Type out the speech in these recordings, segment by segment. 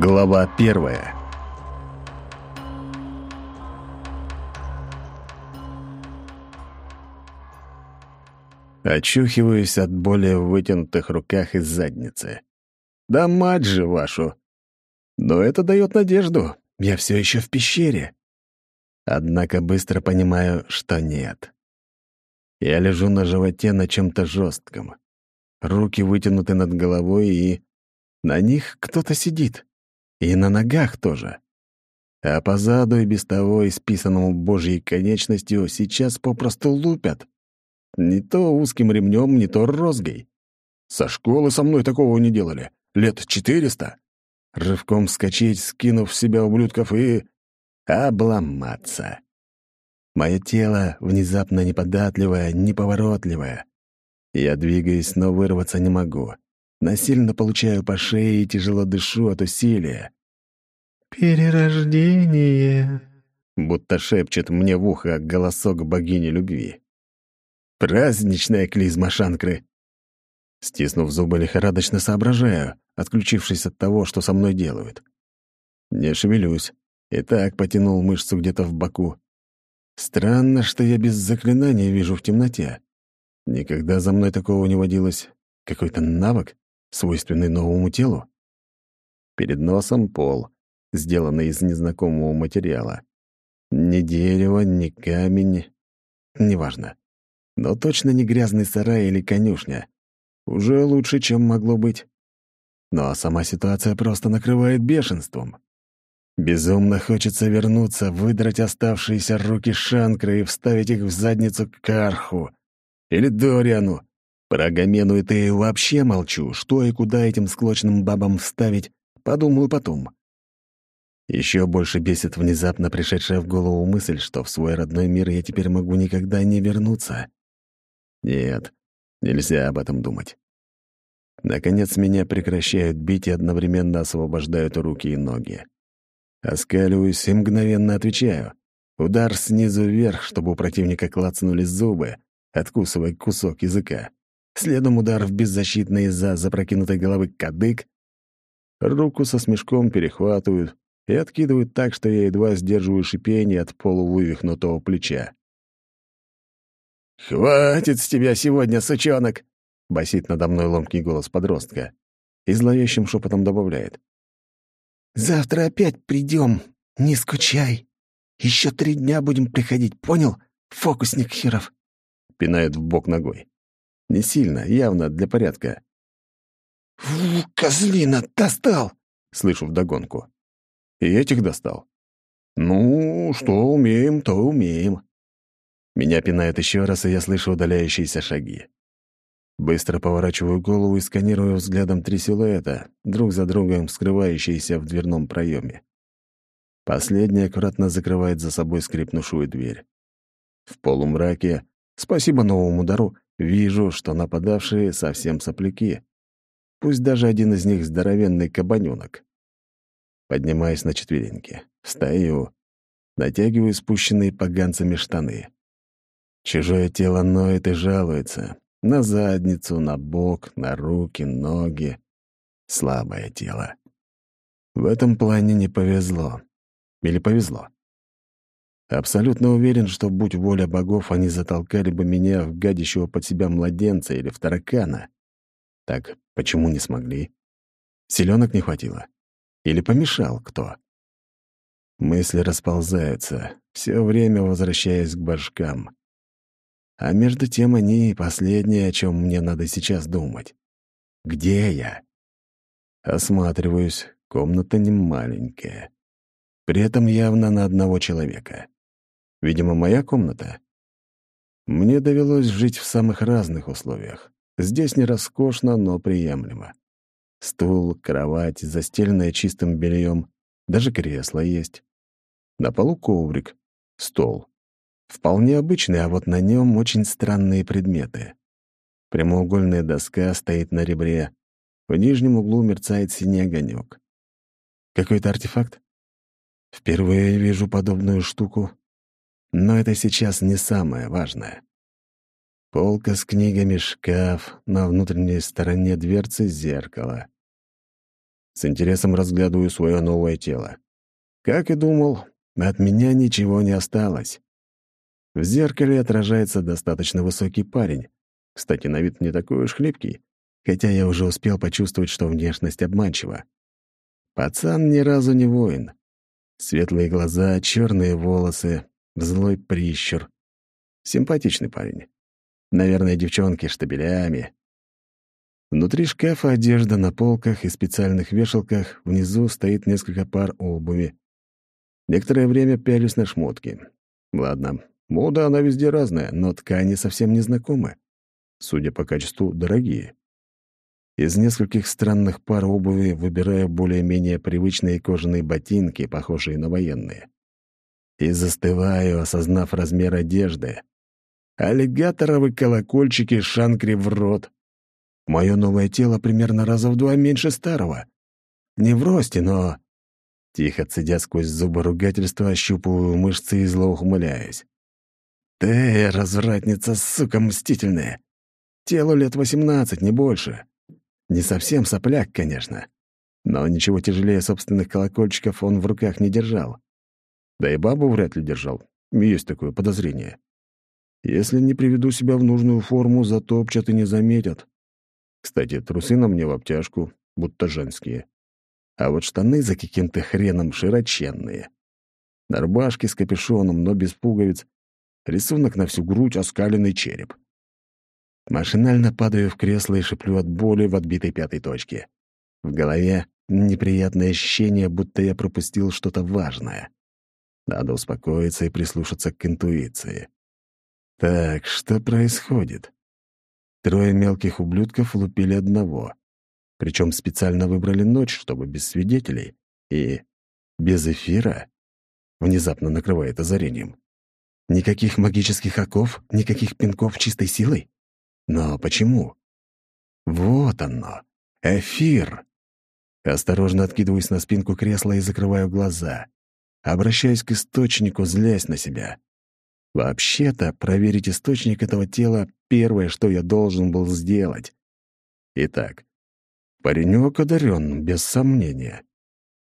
Глава первая Очухиваюсь от боли в вытянутых руках и задницы. Да мать же вашу! Но это дает надежду. Я все еще в пещере. Однако быстро понимаю, что нет. Я лежу на животе на чем-то жестком. Руки вытянуты над головой, и на них кто-то сидит. И на ногах тоже. А позаду и без того исписанному божьей конечностью сейчас попросту лупят. Не то узким ремнем, не то розгой. Со школы со мной такого не делали. Лет четыреста. Рывком вскочить, скинув в себя ублюдков и... обломаться. Мое тело внезапно неподатливое, неповоротливое. Я двигаюсь, но вырваться не могу. Насильно получаю по шее и тяжело дышу от усилия. «Перерождение», — будто шепчет мне в ухо голосок богини любви. «Праздничная клизма Шанкры!» Стиснув зубы, лихорадочно соображаю, отключившись от того, что со мной делают. Не шевелюсь. И так потянул мышцу где-то в боку. Странно, что я без заклинания вижу в темноте. Никогда за мной такого не водилось. Какой-то навык? свойственный новому телу. Перед носом пол, сделанный из незнакомого материала. Ни дерево, ни камень, неважно. Но точно не грязный сарай или конюшня. Уже лучше, чем могло быть. Но сама ситуация просто накрывает бешенством. Безумно хочется вернуться, выдрать оставшиеся руки Шанкры и вставить их в задницу Карху или Дориану, про Агамену и Тею вообще молчу. Что и куда этим склочным бабам вставить, подумаю потом. Еще больше бесит внезапно пришедшая в голову мысль, что в свой родной мир я теперь могу никогда не вернуться. Нет, нельзя об этом думать. Наконец меня прекращают бить и одновременно освобождают руки и ноги. Оскаливаюсь и мгновенно отвечаю. Удар снизу вверх, чтобы у противника клацнули зубы, откусывая кусок языка следом удар в беззащитный из-за запрокинутой головы кадык. Руку со смешком перехватывают и откидывают так, что я едва сдерживаю шипение от полувывихнутого плеча. «Хватит с тебя сегодня, сучонок!» — басит надо мной ломкий голос подростка и зловещим шепотом добавляет. «Завтра опять придем, не скучай. Еще три дня будем приходить, понял, фокусник херов?» — пинает в бок ногой. Не сильно, явно для порядка. «Фу, козлина, достал!» — слышу вдогонку. И этих достал. Ну, что умеем, то умеем. Меня пинает еще раз, и я слышу удаляющиеся шаги. Быстро поворачиваю голову и сканирую взглядом три силуэта, друг за другом скрывающиеся в дверном проеме. Последний аккуратно закрывает за собой скрипнувшую дверь. В полумраке, спасибо новому дару, Вижу, что нападавшие совсем сопляки. Пусть даже один из них здоровенный кабанёнок. Поднимаюсь на четвереньки. Встаю. Натягиваю спущенные поганцами штаны. Чужое тело ноет и жалуется. На задницу, на бок, на руки, ноги. Слабое тело. В этом плане не повезло. Или повезло. Абсолютно уверен, что, будь воля богов, они затолкали бы меня в гадящего под себя младенца или в таракана. Так почему не смогли? Селенок не хватило? Или помешал кто? Мысли расползаются, все время возвращаясь к башкам. А между тем они — последнее, о чем мне надо сейчас думать. Где я? Осматриваюсь, комната не маленькая. При этом явно на одного человека. Видимо, моя комната. Мне довелось жить в самых разных условиях. Здесь не роскошно, но приемлемо. Стул, кровать, застеленная чистым бельем, даже кресло есть. На полу коврик, стол. Вполне обычный, а вот на нем очень странные предметы. Прямоугольная доска стоит на ребре. В нижнем углу мерцает синий огонек. Какой-то артефакт? Впервые вижу подобную штуку. Но это сейчас не самое важное. Полка с книгами, шкаф, на внутренней стороне дверцы зеркало. С интересом разглядываю свое новое тело. Как и думал, от меня ничего не осталось. В зеркале отражается достаточно высокий парень. Кстати, на вид не такой уж хлипкий, хотя я уже успел почувствовать, что внешность обманчива. Пацан ни разу не воин. Светлые глаза, черные волосы, злой прищур. Симпатичный парень. Наверное, девчонки штабелями. Внутри шкафа одежда на полках и специальных вешалках, внизу стоит несколько пар обуви. Некоторое время пялюсь на шмотки. Ладно, мода она везде разная, но ткани совсем не знакомы. Судя по качеству, дорогие. Из нескольких странных пар обуви выбираю более-менее привычные кожаные ботинки, похожие на военные. И застываю, осознав размер одежды. Аллигаторовы колокольчики шанкри в рот. Мое новое тело примерно раза в два меньше старого. Не в росте, но... Тихо цедя сквозь зубы ругательства, ощупываю мышцы и зло ухмыляюсь. «Ты, развратница, сука мстительная! Телу лет восемнадцать, не больше. Не совсем сопляк, конечно. Но ничего тяжелее собственных колокольчиков он в руках не держал. Да и бабу вряд ли держал. Есть такое подозрение. Если не приведу себя в нужную форму, затопчат и не заметят. Кстати, трусы на мне в обтяжку, будто женские. А вот штаны за каким-то хреном широченные. На рубашке с капюшоном, но без пуговиц. Рисунок на всю грудь, оскаленный череп. Машинально падаю в кресло и шиплю от боли в отбитой пятой точке. В голове неприятное ощущение, будто я пропустил что-то важное. Надо успокоиться и прислушаться к интуиции. Так, что происходит? Трое мелких ублюдков лупили одного. Причем специально выбрали ночь, чтобы без свидетелей. И без эфира внезапно накрывает озарением. Никаких магических оков, никаких пинков чистой силой? Но почему? Вот оно. Эфир. Осторожно откидываюсь на спинку кресла и закрываю глаза. Обращаюсь к источнику, злясь на себя. Вообще-то, проверить источник этого тела — первое, что я должен был сделать. Итак, паренек одарен, без сомнения.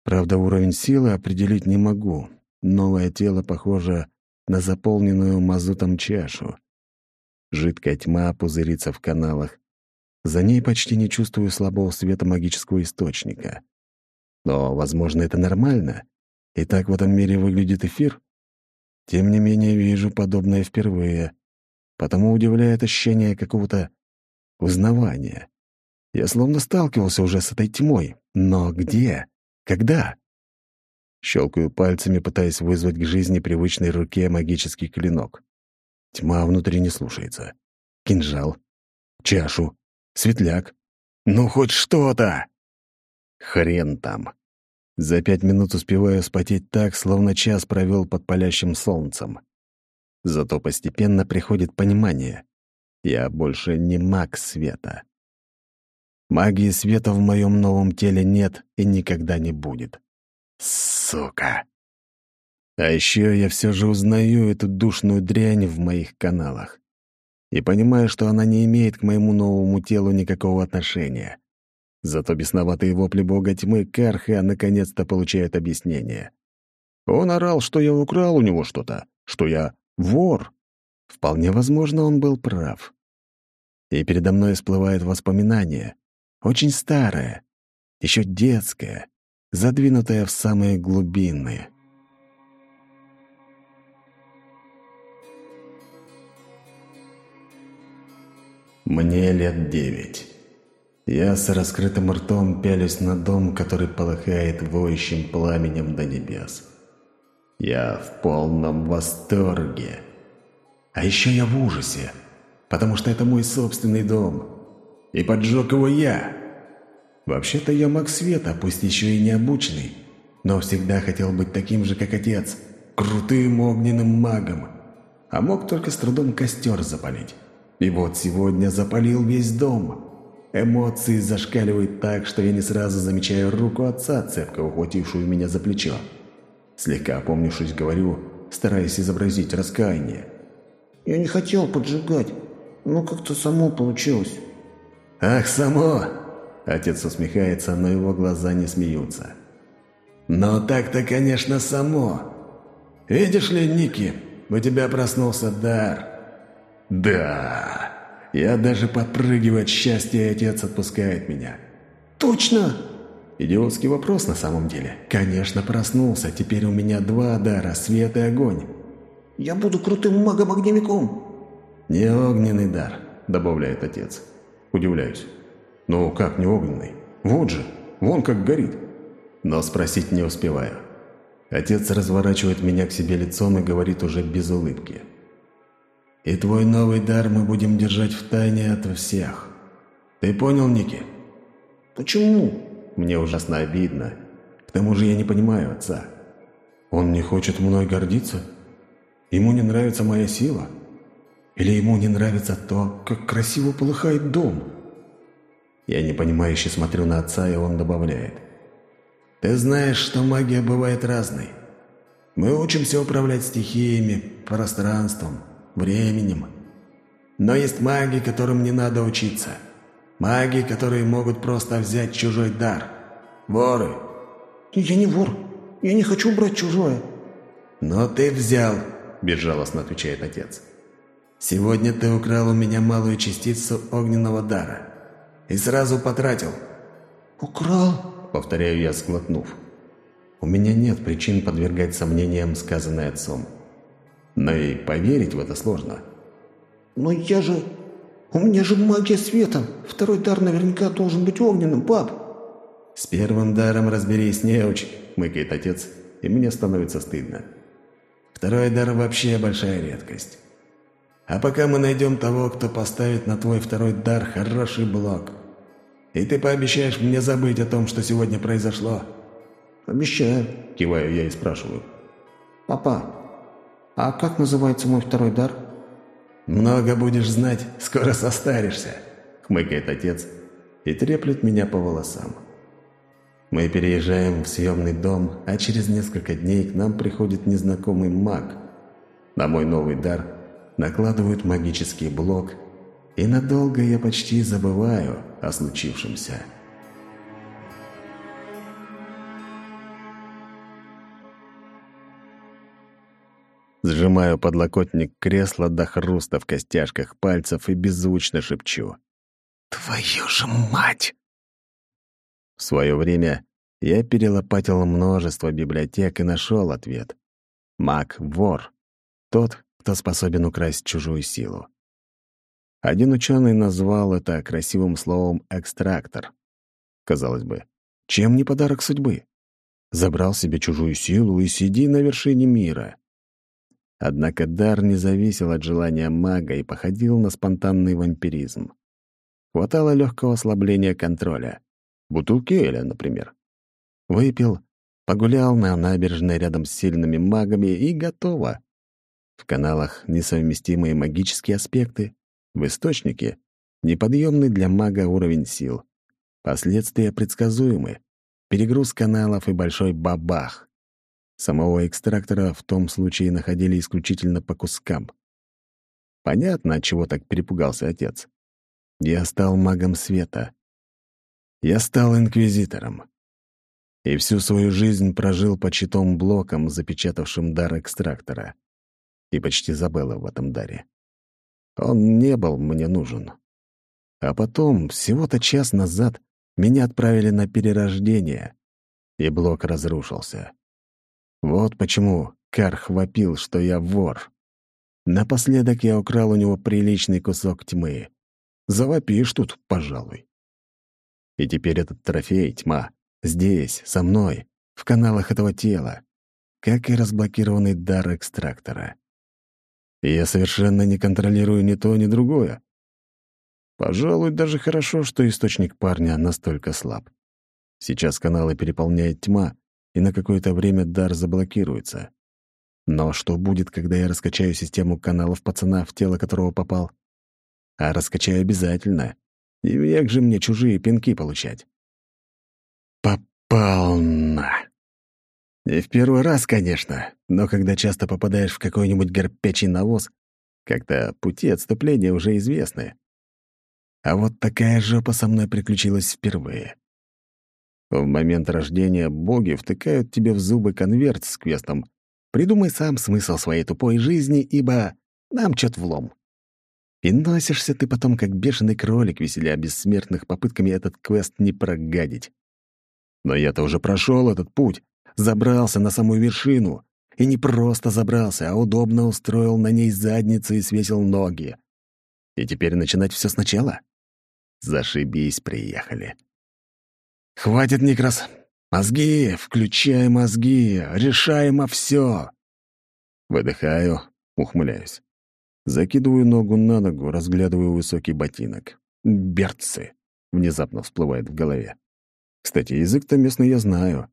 Правда, уровень силы определить не могу. Новое тело похоже на заполненную мазутом чашу. Жидкая тьма пузырится в каналах. За ней почти не чувствую слабого света магического источника. Но, возможно, это нормально. И так в этом мире выглядит эфир. Тем не менее, вижу подобное впервые. Потому удивляет ощущение какого-то узнавания. Я словно сталкивался уже с этой тьмой. Но где? Когда? Щелкаю пальцами, пытаясь вызвать к жизни привычной руке магический клинок. Тьма внутри не слушается. Кинжал. Чашу. Светляк. Ну, хоть что-то! Хрен там. За пять минут успеваю спотеть так, словно час провел под палящим солнцем. Зато постепенно приходит понимание. Я больше не маг света. Магии света в моем новом теле нет и никогда не будет. Сука! А еще я все же узнаю эту душную дрянь в моих каналах. И понимаю, что она не имеет к моему новому телу никакого отношения. Зато бесноватые вопли бога тьмы Карха наконец-то получают объяснение. Он орал, что я украл у него что-то, что я вор. Вполне возможно, он был прав. И передо мной всплывает воспоминание, очень старое, еще детское, задвинутое в самые глубины. Мне лет девять. Я с раскрытым ртом пялюсь на дом, который полыхает воющим пламенем до небес. Я в полном восторге. А еще я в ужасе, потому что это мой собственный дом. И поджег его я. Вообще-то я маг света, пусть еще и не обученный, но всегда хотел быть таким же, как отец, крутым огненным магом. А мог только с трудом костер запалить. И вот сегодня запалил весь дом. Эмоции зашкаливают так, что я не сразу замечаю руку отца, цепко ухватившую меня за плечо. Слегка опомнившись, говорю, стараясь изобразить раскаяние. «Я не хотел поджигать, но как-то само получилось». «Ах, само! Отец усмехается, но его глаза не смеются. «Но так-то, конечно, само. Видишь ли, Ники, у тебя проснулся дар». «Да!» Я даже подпрыгиваю от счастья, и отец отпускает меня. «Точно!» Идиотский вопрос на самом деле. Конечно, проснулся. Теперь у меня два дара – свет и огонь. «Я буду крутым магом-огневиком!» «Не огненный дар», – добавляет отец. Удивляюсь. «Ну, как не огненный? Вот же, вон как горит!» Но спросить не успеваю. Отец разворачивает меня к себе лицом и говорит уже без улыбки. «И твой новый дар мы будем держать в тайне от всех. Ты понял, Ники?» «Почему?» Мне ужасно обидно. К тому же я не понимаю отца. Он не хочет мной гордиться? Ему не нравится моя сила?» Или ему не нравится то, как красиво полыхает дом? Я непонимающе смотрю на отца, и он добавляет. «Ты знаешь, что магия бывает разной. Мы учимся управлять стихиями, пространством, временем. Но есть маги, которым не надо учиться. Маги, которые могут просто взять чужой дар. Воры». «Я не вор. Я не хочу брать чужое». «Но ты взял», – безжалостно отвечает отец. Сегодня ты украл у меня малую частицу огненного дара. И сразу потратил». «Украл?» — повторяю я, сглотнув. У меня нет причин подвергать сомнениям сказанное отцом. Но и поверить в это сложно. «Но я же... У меня же магия света. Второй дар наверняка должен быть огненным, пап». «С первым даром разберись, неуч», — мыкает отец, и мне становится стыдно. «Второй дар вообще большая редкость. А пока мы найдем того, кто поставит на твой второй дар хороший блок. И ты пообещаешь мне забыть о том, что сегодня произошло?» «Обещаю», — киваю я и спрашиваю. «Папа, а как называется мой второй дар?» «Много будешь знать, скоро состаришься», — хмыкает отец и треплет меня по волосам. Мы переезжаем в съемный дом, а через несколько дней к нам приходит незнакомый маг. На мой новый дар накладывают магический блок, и надолго я почти забываю о случившемся. Сжимаю подлокотник кресла до хруста в костяшках пальцев и беззвучно шепчу. «Твою же мать!» В свое время я перелопатил множество библиотек и нашел ответ. Маг-вор. Тот, кто способен украсть чужую силу. Один ученый назвал это красивым словом «экстрактор». Казалось бы, чем не подарок судьбы? Забрал себе чужую силу и сиди на вершине мира. Однако дар не зависел от желания мага и походил на спонтанный вампиризм. Хватало легкого ослабления контроля. Бутылки Эля, например. Выпил, погулял на набережной рядом с сильными магами и готово. В каналах несовместимые магические аспекты, в источнике неподъемный для мага уровень сил. Последствия предсказуемы. Перегруз каналов и большой бабах. Самого экстрактора в том случае находили исключительно по кускам. Понятно, от чего так перепугался отец. Я стал магом света. Я стал инквизитором. И всю свою жизнь прожил по читом блокам, запечатавшим дар экстрактора и почти забыла в этом даре. Он не был мне нужен. А потом, всего-то час назад, меня отправили на перерождение, и блок разрушился. Вот почему Карх вопил, что я вор. Напоследок я украл у него приличный кусок тьмы. Завопишь тут, пожалуй. И теперь этот трофей, тьма, здесь, со мной, в каналах этого тела, как и разблокированный дар экстрактора и я совершенно не контролирую ни то, ни другое. Пожалуй, даже хорошо, что источник парня настолько слаб. Сейчас каналы переполняет тьма, и на какое-то время дар заблокируется. Но что будет, когда я раскачаю систему каналов пацана, в тело которого попал? А раскачаю обязательно. И век же мне чужие пинки получать. Попал на. Не в первый раз, конечно, но когда часто попадаешь в какой-нибудь горпячий навоз, как-то пути отступления уже известны. А вот такая жопа со мной приключилась впервые. В момент рождения боги втыкают тебе в зубы конверт с квестом «Придумай сам смысл своей тупой жизни, ибо нам чё-то влом». И носишься ты потом, как бешеный кролик, веселя бессмертных попытками этот квест не прогадить. Но я-то уже прошел этот путь, забрался на самую вершину. И не просто забрался, а удобно устроил на ней задницу и свесил ноги. И теперь начинать все сначала? Зашибись, приехали. Хватит, Никрос. Мозги, включай мозги, решаемо все. Выдыхаю, ухмыляюсь. Закидываю ногу на ногу, разглядываю высокий ботинок. «Берцы!» — внезапно всплывает в голове. Кстати, язык-то местный я знаю.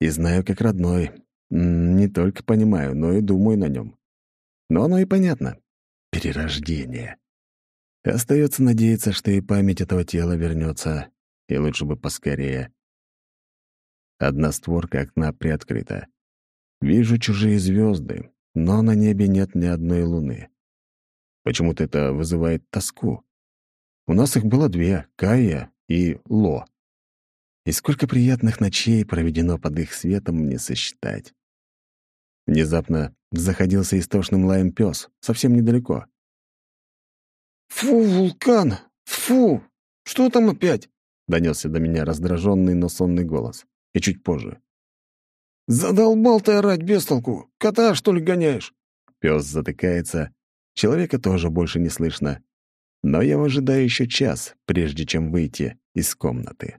И знаю как родной. Не только понимаю, но и думаю на нем. Но оно и понятно. Перерождение. Остается надеяться, что и память этого тела вернется, и лучше бы поскорее. Одна створка окна приоткрыта. Вижу чужие звезды, но на небе нет ни одной луны. Почему-то это вызывает тоску. У нас их было две — Кая и Ло. И сколько приятных ночей проведено под их светом не сосчитать. Внезапно заходился истошным лаем пес, совсем недалеко. «Фу, вулкан! Фу! Что там опять?» — донесся до меня раздраженный, но сонный голос. И чуть позже. «Задолбал ты орать без толку! Кота, что ли, гоняешь?» Пес затыкается, человека тоже больше не слышно. Но я ожидаю еще час, прежде чем выйти из комнаты.